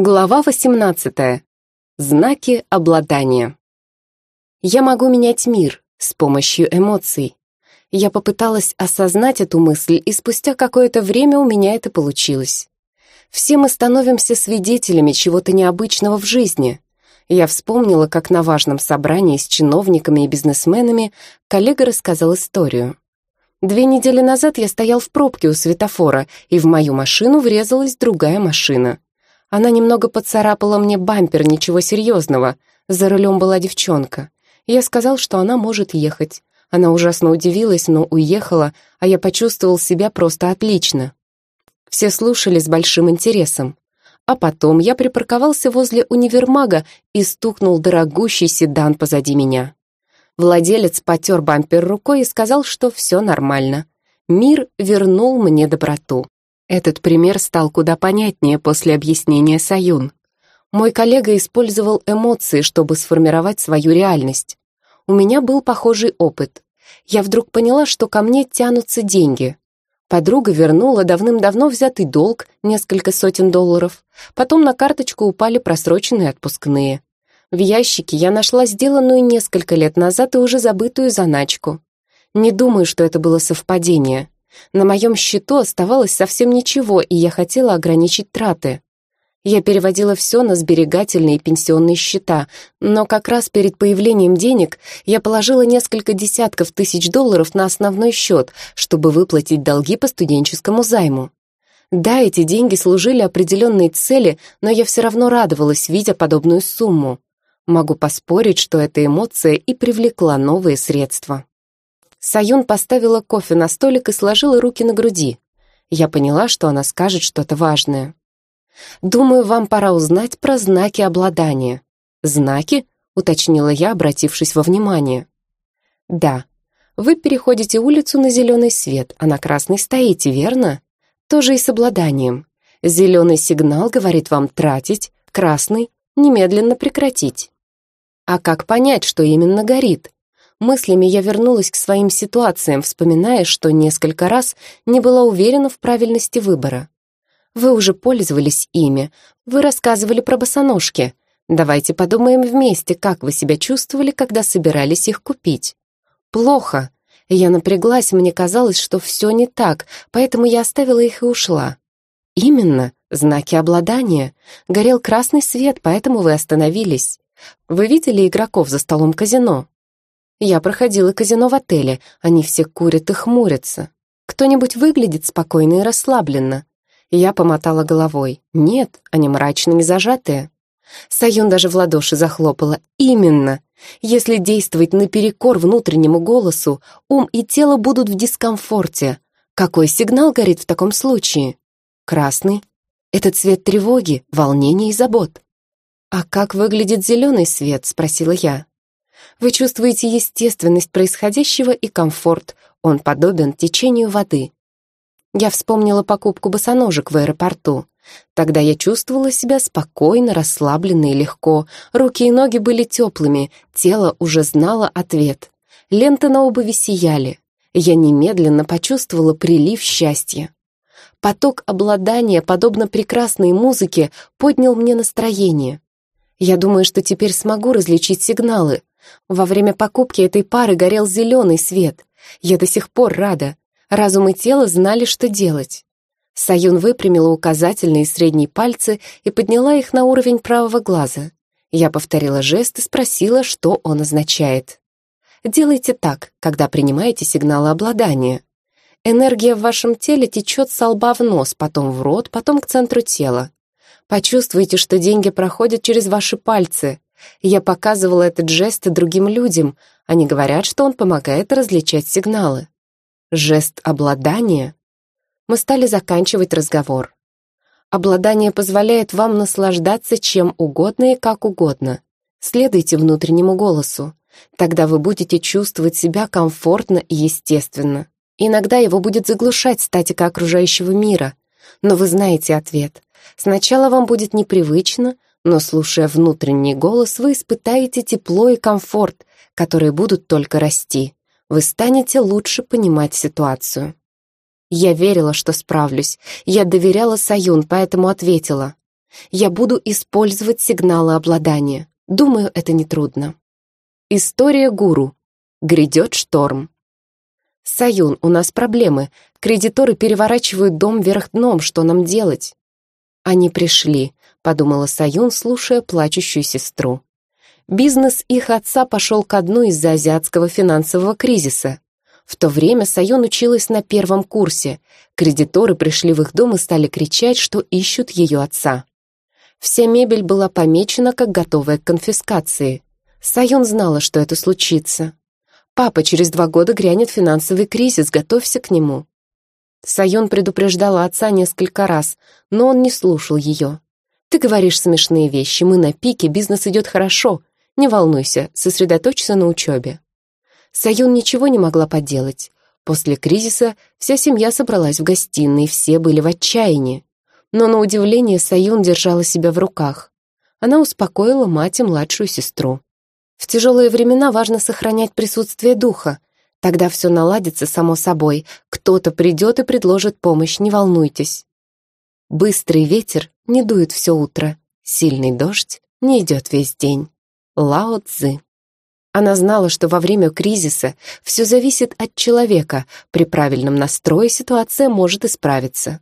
Глава 18. Знаки обладания. Я могу менять мир с помощью эмоций. Я попыталась осознать эту мысль, и спустя какое-то время у меня это получилось. Все мы становимся свидетелями чего-то необычного в жизни. Я вспомнила, как на важном собрании с чиновниками и бизнесменами коллега рассказал историю. Две недели назад я стоял в пробке у светофора, и в мою машину врезалась другая машина. Она немного поцарапала мне бампер, ничего серьезного. За рулем была девчонка. Я сказал, что она может ехать. Она ужасно удивилась, но уехала, а я почувствовал себя просто отлично. Все слушали с большим интересом. А потом я припарковался возле универмага и стукнул дорогущий седан позади меня. Владелец потер бампер рукой и сказал, что все нормально. Мир вернул мне доброту. Этот пример стал куда понятнее после объяснения Саюн. Мой коллега использовал эмоции, чтобы сформировать свою реальность. У меня был похожий опыт. Я вдруг поняла, что ко мне тянутся деньги. Подруга вернула давным-давно взятый долг, несколько сотен долларов. Потом на карточку упали просроченные отпускные. В ящике я нашла сделанную несколько лет назад и уже забытую заначку. Не думаю, что это было совпадение. На моем счету оставалось совсем ничего, и я хотела ограничить траты. Я переводила все на сберегательные пенсионные счета, но как раз перед появлением денег я положила несколько десятков тысяч долларов на основной счет, чтобы выплатить долги по студенческому займу. Да, эти деньги служили определенной цели, но я все равно радовалась, видя подобную сумму. Могу поспорить, что эта эмоция и привлекла новые средства. Саюн поставила кофе на столик и сложила руки на груди. Я поняла, что она скажет что-то важное. «Думаю, вам пора узнать про знаки обладания». «Знаки?» — уточнила я, обратившись во внимание. «Да. Вы переходите улицу на зеленый свет, а на красный стоите, верно? Тоже и с обладанием. Зеленый сигнал говорит вам тратить, красный — немедленно прекратить. А как понять, что именно горит? Мыслями я вернулась к своим ситуациям, вспоминая, что несколько раз не была уверена в правильности выбора. Вы уже пользовались ими, вы рассказывали про босоножки. Давайте подумаем вместе, как вы себя чувствовали, когда собирались их купить. Плохо. Я напряглась, мне казалось, что все не так, поэтому я оставила их и ушла. Именно, знаки обладания. Горел красный свет, поэтому вы остановились. Вы видели игроков за столом казино? Я проходила казино в отеле, они все курят и хмурятся. Кто-нибудь выглядит спокойно и расслабленно. Я помотала головой. Нет, они мрачные и зажатые. Саюн даже в ладоши захлопала. Именно. Если действовать наперекор внутреннему голосу, ум и тело будут в дискомфорте. Какой сигнал горит в таком случае? Красный. Это цвет тревоги, волнения и забот. «А как выглядит зеленый свет?» — спросила я. Вы чувствуете естественность происходящего и комфорт. Он подобен течению воды. Я вспомнила покупку босоножек в аэропорту. Тогда я чувствовала себя спокойно, расслабленно и легко. Руки и ноги были теплыми, тело уже знало ответ. Ленты на обуви сияли. Я немедленно почувствовала прилив счастья. Поток обладания, подобно прекрасной музыке, поднял мне настроение. Я думаю, что теперь смогу различить сигналы, во время покупки этой пары горел зеленый свет. Я до сих пор рада. Разум и тело знали, что делать. Саюн выпрямила указательные и средние пальцы и подняла их на уровень правого глаза. Я повторила жест и спросила, что он означает. Делайте так, когда принимаете сигналы обладания. Энергия в вашем теле течет со лба в нос, потом в рот, потом к центру тела. Почувствуйте, что деньги проходят через ваши пальцы. Я показывала этот жест другим людям. Они говорят, что он помогает различать сигналы. Жест обладания. Мы стали заканчивать разговор. Обладание позволяет вам наслаждаться чем угодно и как угодно. Следуйте внутреннему голосу. Тогда вы будете чувствовать себя комфортно и естественно. Иногда его будет заглушать статика окружающего мира. Но вы знаете ответ. Сначала вам будет непривычно, но, слушая внутренний голос, вы испытаете тепло и комфорт, которые будут только расти. Вы станете лучше понимать ситуацию. Я верила, что справлюсь. Я доверяла Саюн, поэтому ответила. Я буду использовать сигналы обладания. Думаю, это нетрудно. История гуру. Грядет шторм. «Саюн, у нас проблемы. Кредиторы переворачивают дом вверх дном. Что нам делать?» «Они пришли», — подумала Саюн, слушая плачущую сестру. Бизнес их отца пошел ко дну из-за азиатского финансового кризиса. В то время Саюн училась на первом курсе. Кредиторы пришли в их дом и стали кричать, что ищут ее отца. Вся мебель была помечена как готовая к конфискации. Саюн знала, что это случится. «Папа, через два года грянет финансовый кризис, готовься к нему». Саюн предупреждала отца несколько раз, но он не слушал ее. «Ты говоришь смешные вещи, мы на пике, бизнес идет хорошо. Не волнуйся, сосредоточься на учебе». Саюн ничего не могла поделать. После кризиса вся семья собралась в гостиной, все были в отчаянии. Но на удивление Саюн держала себя в руках. Она успокоила мать и младшую сестру. В тяжелые времена важно сохранять присутствие духа. Тогда все наладится само собой. Кто-то придет и предложит помощь, не волнуйтесь. Быстрый ветер не дует все утро. Сильный дождь не идет весь день. Лао Цзы. Она знала, что во время кризиса все зависит от человека. При правильном настрое ситуация может исправиться.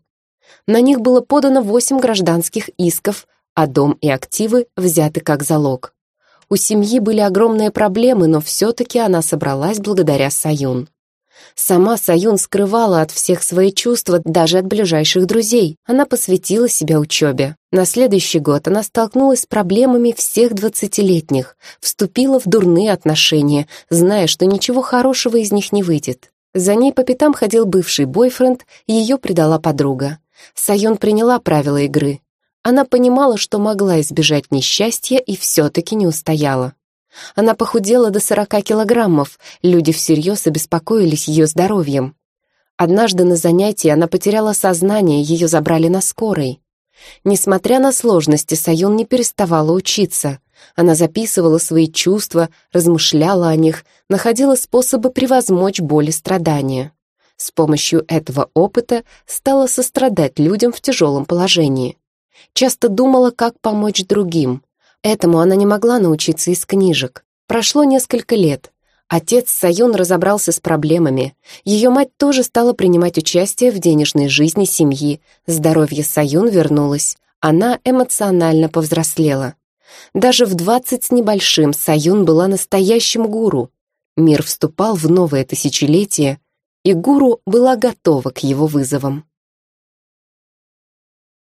На них было подано восемь гражданских исков, а дом и активы взяты как залог. У семьи были огромные проблемы, но все-таки она собралась благодаря Саюн. Сама Саюн скрывала от всех свои чувства, даже от ближайших друзей. Она посвятила себя учебе. На следующий год она столкнулась с проблемами всех двадцатилетних, вступила в дурные отношения, зная, что ничего хорошего из них не выйдет. За ней по пятам ходил бывший бойфренд, ее предала подруга. Саюн приняла правила игры. Она понимала, что могла избежать несчастья и все-таки не устояла. Она похудела до 40 килограммов, люди всерьез обеспокоились ее здоровьем. Однажды на занятии она потеряла сознание, ее забрали на скорой. Несмотря на сложности, Саюн не переставала учиться. Она записывала свои чувства, размышляла о них, находила способы превозмочь боль и страдания. С помощью этого опыта стала сострадать людям в тяжелом положении. Часто думала, как помочь другим, Этому она не могла научиться из книжек. Прошло несколько лет. Отец Саюн разобрался с проблемами. Ее мать тоже стала принимать участие в денежной жизни семьи. Здоровье Саюн вернулось. Она эмоционально повзрослела. Даже в двадцать с небольшим Саюн была настоящим гуру. Мир вступал в новое тысячелетие, и гуру была готова к его вызовам.